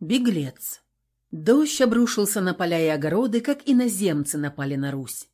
Беглец. Дождь обрушился на поля и огороды, как иноземцы напали на Русь.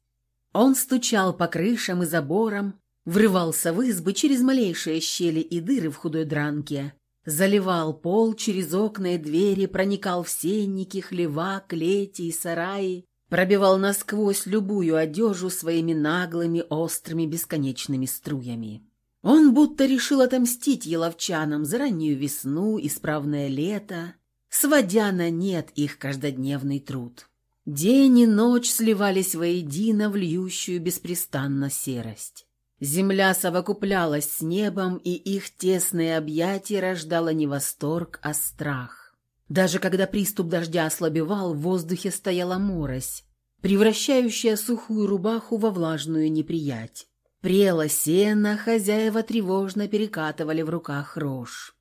Он стучал по крышам и заборам, врывался в избы через малейшие щели и дыры в худой дранке, заливал пол через окна и двери, проникал в сенники, хлева, клети и сараи, пробивал насквозь любую одежу своими наглыми, острыми, бесконечными струями. Он будто решил отомстить еловчанам за раннюю весну, исправное лето, сводя на нет их каждодневный труд. День и ночь сливались воедино в льющую беспрестанно серость. Земля совокуплялась с небом, и их тесные объятия рождало не восторг, а страх. Даже когда приступ дождя ослабевал, в воздухе стояла морось, превращающая сухую рубаху во влажную неприять. Прело сено, хозяева тревожно перекатывали в руках рожь.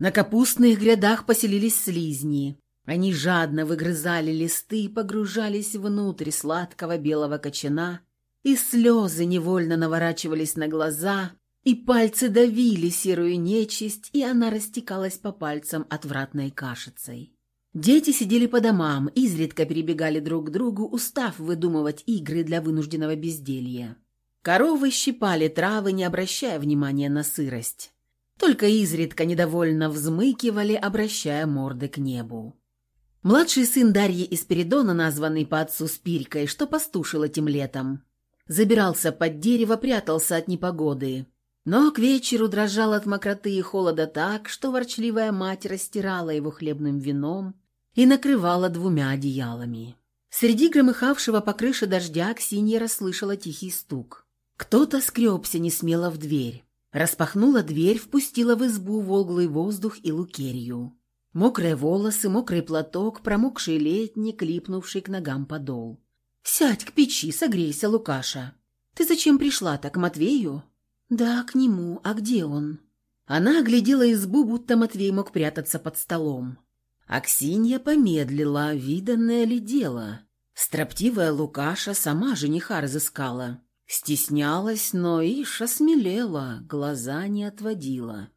На капустных грядах поселились слизни. Они жадно выгрызали листы и погружались внутрь сладкого белого кочана, и слезы невольно наворачивались на глаза, и пальцы давили серую нечисть, и она растекалась по пальцам отвратной кашицей. Дети сидели по домам, изредка перебегали друг к другу, устав выдумывать игры для вынужденного безделья. Коровы щипали травы, не обращая внимания на сырость. Только изредка недовольно взмыкивали, обращая морды к небу. Младший сын Дарьи из Передона, названный по отцу Спирькой, что пастушил этим летом, забирался под дерево, прятался от непогоды. Но к вечеру дрожал от мокроты и холода так, что ворчливая мать растирала его хлебным вином и накрывала двумя одеялами. Среди громыхавшего по крыше дождя Ксинья расслышала тихий стук. Кто-то скребся несмело в дверь. Распахнула дверь, впустила в избу волглый воздух и лукерью. Мокрые волосы, мокрый платок, промокший летник, липнувший к ногам подол. «Сядь к печи, согрейся, Лукаша. Ты зачем пришла так, к Матвею?» «Да, к нему. А где он?» Она оглядела избу, будто Матвей мог прятаться под столом. Аксинья помедлила, виданное ли дело. Строптивая Лукаша сама жениха разыскала. Стеснялась, но ишь осмелела, глаза не отводила.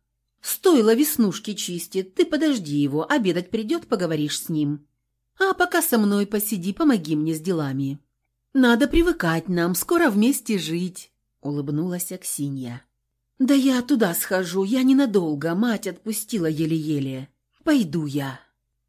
«Стоило веснушки чистить, ты подожди его, обедать придет, поговоришь с ним. А пока со мной посиди, помоги мне с делами. Надо привыкать нам, скоро вместе жить», — улыбнулась Аксинья. «Да я туда схожу, я ненадолго, мать отпустила еле-еле. Пойду я».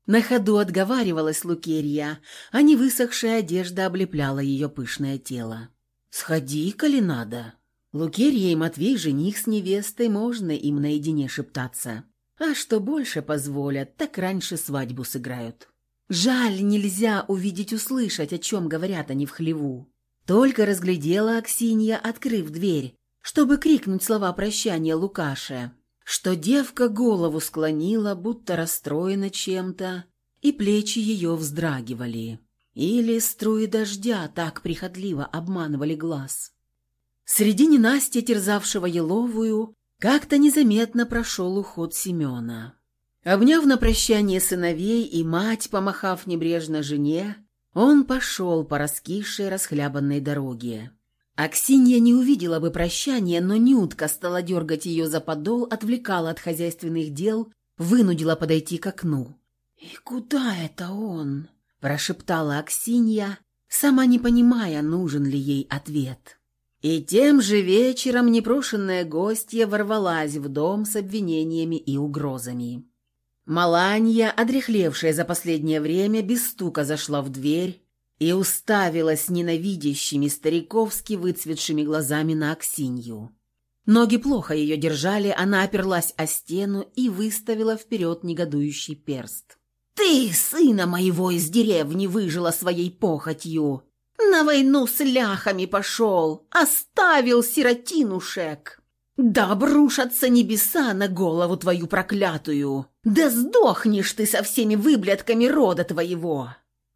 На ходу отговаривалась Лукерья, а невысохшая одежда облепляла ее пышное тело. «Сходи, коли надо». Лукерья и Матвей, жених с невестой, можно им наедине шептаться. А что больше позволят, так раньше свадьбу сыграют. Жаль, нельзя увидеть-услышать, о чем говорят они в хлеву. Только разглядела Аксинья, открыв дверь, чтобы крикнуть слова прощания Лукаше, что девка голову склонила, будто расстроена чем-то, и плечи ее вздрагивали. Или струи дождя так прихотливо обманывали глаз. Среди ненастья, терзавшего еловую, как-то незаметно прошел уход Семена. Обняв на прощание сыновей и мать, помахав небрежно жене, он пошел по раскисшей расхлябанной дороге. Аксинья не увидела бы прощания, но Нютка стала дергать ее за подол, отвлекала от хозяйственных дел, вынудила подойти к окну. «И куда это он?» Прошептала Аксинья, сама не понимая, нужен ли ей ответ. И тем же вечером непрошенная гостья ворвалась в дом с обвинениями и угрозами. Маланья, одрехлевшая за последнее время, без стука зашла в дверь и уставилась ненавидящими стариковски выцветшими глазами на Аксинью. Ноги плохо ее держали, она оперлась о стену и выставила вперед негодующий перст. Ты сына моего из деревни выжила своей похотью. На войну с ляхами пошел, оставил сиротинушек. Да обрушатся небеса на голову твою проклятую. Да сдохнешь ты со всеми выблядками рода твоего.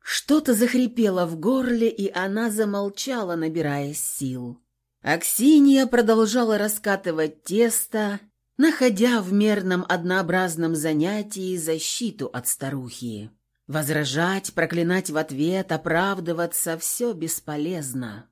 Что-то захрипело в горле, и она замолчала, набирая сил. Аксинья продолжала раскатывать тесто, находя в мерном однообразном занятии защиту от старухи. Возражать, проклинать в ответ, оправдываться – все бесполезно.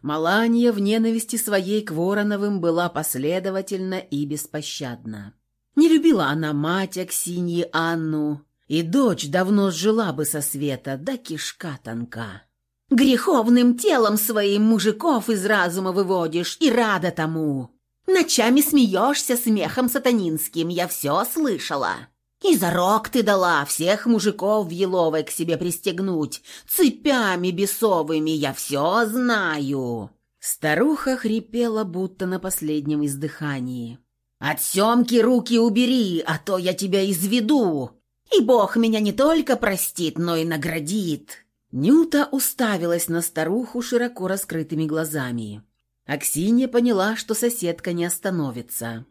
Маланья в ненависти своей к Вороновым была последовательна и беспощадна. Не любила она мать Аксиньи Анну, И дочь давно сжила бы со света, да кишка тонка. Греховным телом своим мужиков из разума выводишь, и рада тому. Ночами смеешься смехом сатанинским, я все слышала. И зарок ты дала всех мужиков в Еловой к себе пристегнуть, цепями бесовыми, я все знаю». Старуха хрипела, будто на последнем издыхании. «От Семки руки убери, а то я тебя изведу, и Бог меня не только простит, но и наградит». Нюта уставилась на старуху широко раскрытыми глазами. Аксинья поняла, что соседка не остановится.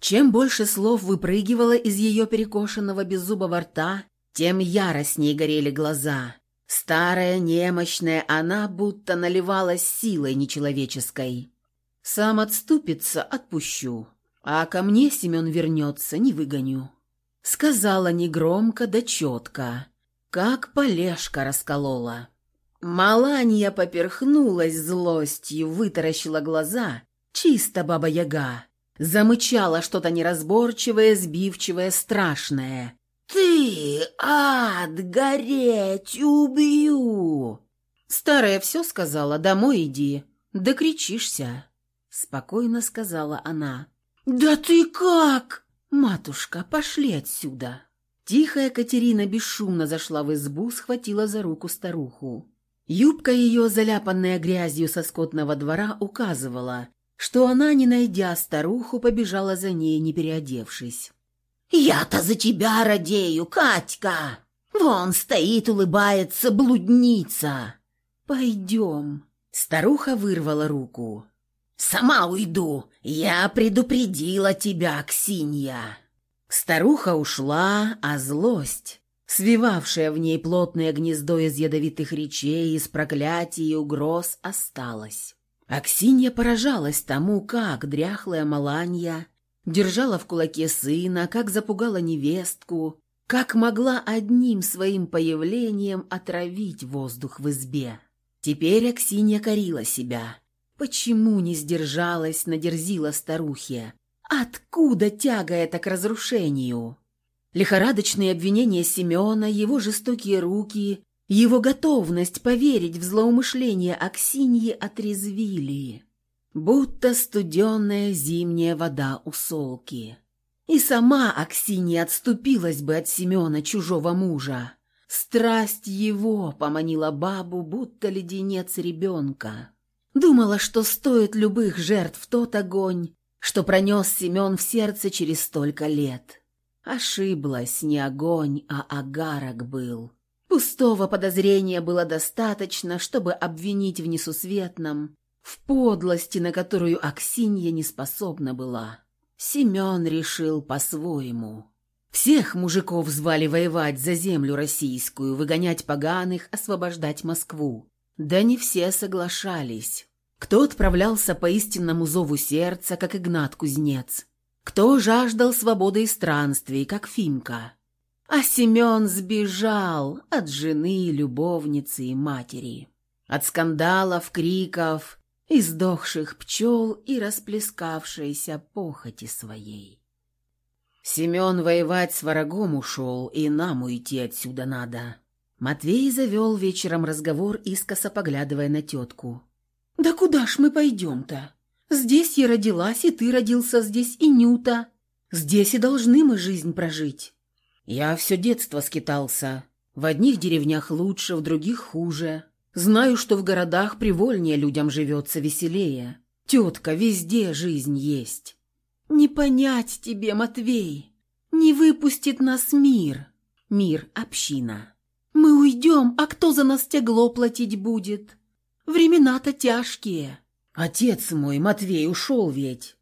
Чем больше слов выпрыгивало из ее перекошенного беззубого рта, тем яростней горели глаза. Старая, немощная, она будто наливалась силой нечеловеческой. «Сам отступится, отпущу, а ко мне Семен вернется, не выгоню». Сказала негромко да четко, как полежка расколола. Маланья поперхнулась злостью, вытаращила глаза, чисто баба-яга. Замычала что-то неразборчивое, сбивчивое, страшное. «Ты, ад, гореть, убью!» Старая все сказала, домой иди, да кричишься. Спокойно сказала она. «Да ты как?» «Матушка, пошли отсюда!» Тихая Катерина бесшумно зашла в избу, схватила за руку старуху. Юбка ее, заляпанная грязью со скотного двора, указывала, что она, не найдя старуху, побежала за ней, не переодевшись. «Я-то за тебя радею, Катька! Вон стоит, улыбается блудница!» «Пойдем!» Старуха вырвала руку. «Сама уйду! Я предупредила тебя, Ксинья!» Старуха ушла, а злость свивавшее в ней плотное гнездо из ядовитых речей, из проклятий и угроз, осталось. Аксинья поражалась тому, как дряхлая Маланья держала в кулаке сына, как запугала невестку, как могла одним своим появлением отравить воздух в избе. Теперь Аксинья корила себя. Почему не сдержалась, надерзила старухе? Откуда тяга эта к разрушению? Лихорадочные обвинения Семена, его жестокие руки, его готовность поверить в злоумышление Аксиньи отрезвили, будто студенная зимняя вода у солки. И сама Аксинья отступилась бы от Семена, чужого мужа. Страсть его поманила бабу, будто леденец ребенка. Думала, что стоит любых жертв тот огонь, что пронес Семен в сердце через столько лет. Ошиблась, не огонь, а агарок был. Пустого подозрения было достаточно, чтобы обвинить в несусветном, в подлости, на которую Аксинья не способна была. Семен решил по-своему. Всех мужиков звали воевать за землю российскую, выгонять поганых, освобождать Москву. Да не все соглашались. Кто отправлялся по истинному зову сердца, как Игнат Кузнец, кто жаждал свободы и странствий, как Фимка. А Семен сбежал от жены, любовницы и матери. От скандалов, криков, издохших пчел и расплескавшейся похоти своей. Семен воевать с врагом ушел, и нам уйти отсюда надо. Матвей завел вечером разговор, искоса поглядывая на тетку. «Да куда ж мы пойдем-то?» Здесь я родилась, и ты родился здесь, и Нюта. Здесь и должны мы жизнь прожить. Я все детство скитался. В одних деревнях лучше, в других хуже. Знаю, что в городах привольнее людям живется веселее. Тетка, везде жизнь есть. Не понять тебе, Матвей. Не выпустит нас мир. Мир – община. Мы уйдем, а кто за нас тягло платить будет? Времена-то тяжкие. Отец мой, Матвей, ушел ведь.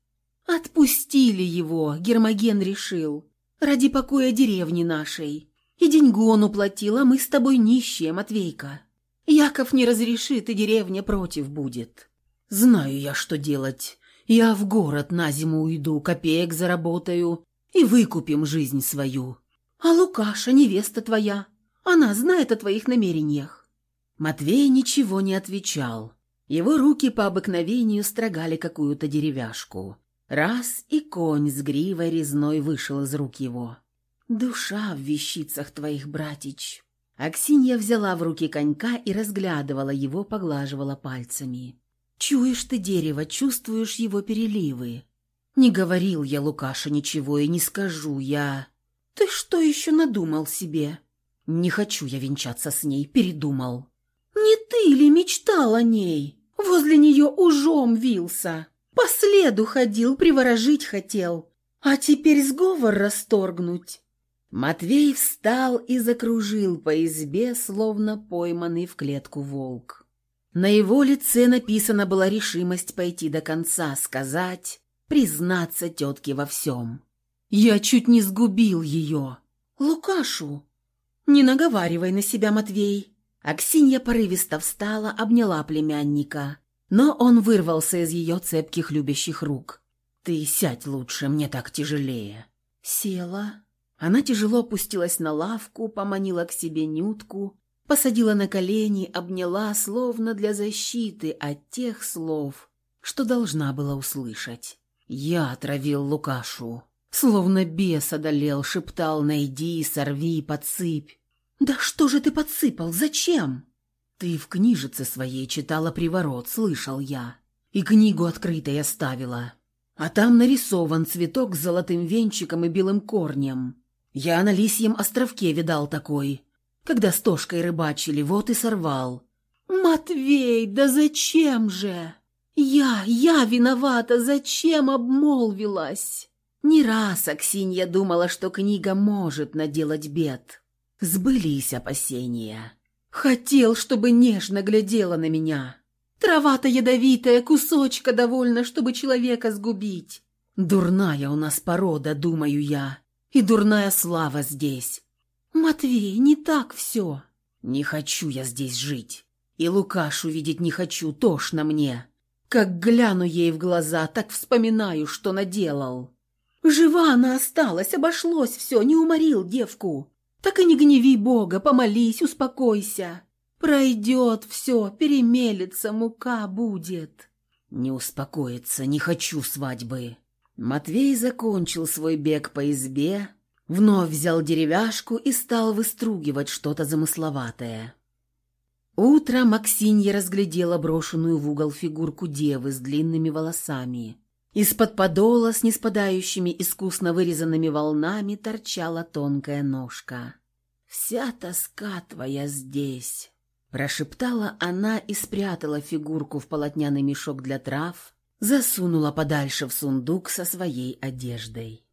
Отпустили его, Гермоген решил, ради покоя деревни нашей. И деньгу он уплатил, а мы с тобой нищие, Матвейка. Яков не разрешит, и деревня против будет. Знаю я, что делать. Я в город на зиму уйду, копеек заработаю и выкупим жизнь свою. А Лукаша, невеста твоя, она знает о твоих намерениях. Матвей ничего не отвечал. Его руки по обыкновению строгали какую-то деревяшку. Раз и конь с гривой резной вышел из рук его. Душа в вещицах твоих, братич. Аксинья взяла в руки конька и разглядывала его, поглаживала пальцами. Чуешь ты дерево, чувствуешь его переливы. Не говорил я Лукаша ничего и не скажу я. Ты что еще надумал себе? Не хочу я венчаться с ней, передумал. Не ты ли мечтал о ней? Возле нее ужом вился. По следу ходил, приворожить хотел. А теперь сговор расторгнуть. Матвей встал и закружил по избе, словно пойманный в клетку волк. На его лице написана была решимость пойти до конца, сказать, признаться тетке во всем. «Я чуть не сгубил ее». «Лукашу!» «Не наговаривай на себя, Матвей!» Аксинья порывисто встала, обняла племянника, но он вырвался из ее цепких любящих рук. «Ты сядь лучше, мне так тяжелее». Села. Она тяжело опустилась на лавку, поманила к себе Нютку, посадила на колени, обняла, словно для защиты от тех слов, что должна была услышать. Я отравил Лукашу. Словно бес одолел, шептал «найди, сорви, подсыпь». «Да что же ты подсыпал? Зачем?» «Ты в книжице своей читала приворот, слышал я. И книгу открытой оставила. А там нарисован цветок с золотым венчиком и белым корнем. Я на Лисьем островке видал такой, когда с Тошкой рыбачили, вот и сорвал. «Матвей, да зачем же? Я, я виновата, зачем обмолвилась?» Не раз Аксинья думала, что книга может наделать бед. Сбылись опасения. Хотел, чтобы нежно глядела на меня. Трава-то ядовитая, кусочка довольно, чтобы человека сгубить. Дурная у нас порода, думаю я, и дурная слава здесь. Матвей, не так все. Не хочу я здесь жить. И Лукашу видеть не хочу, тошно мне. Как гляну ей в глаза, так вспоминаю, что наделал. Жива она осталась, обошлось все, не уморил девку. Так и не гневи Бога, помолись, успокойся. Пройдет все, перемелется, мука будет. Не успокоиться, не хочу свадьбы. Матвей закончил свой бег по избе, вновь взял деревяшку и стал выстругивать что-то замысловатое. Утром Максинья разглядела брошенную в угол фигурку девы с длинными волосами. Из-под подола с неспадающими искусно вырезанными волнами торчала тонкая ножка. «Вся тоска твоя здесь», — прошептала она и спрятала фигурку в полотняный мешок для трав, засунула подальше в сундук со своей одеждой.